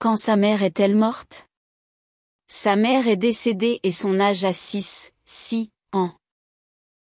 Quand sa mère est-elle morte? Sa mère est décédée et son âge a 6, 6 ans.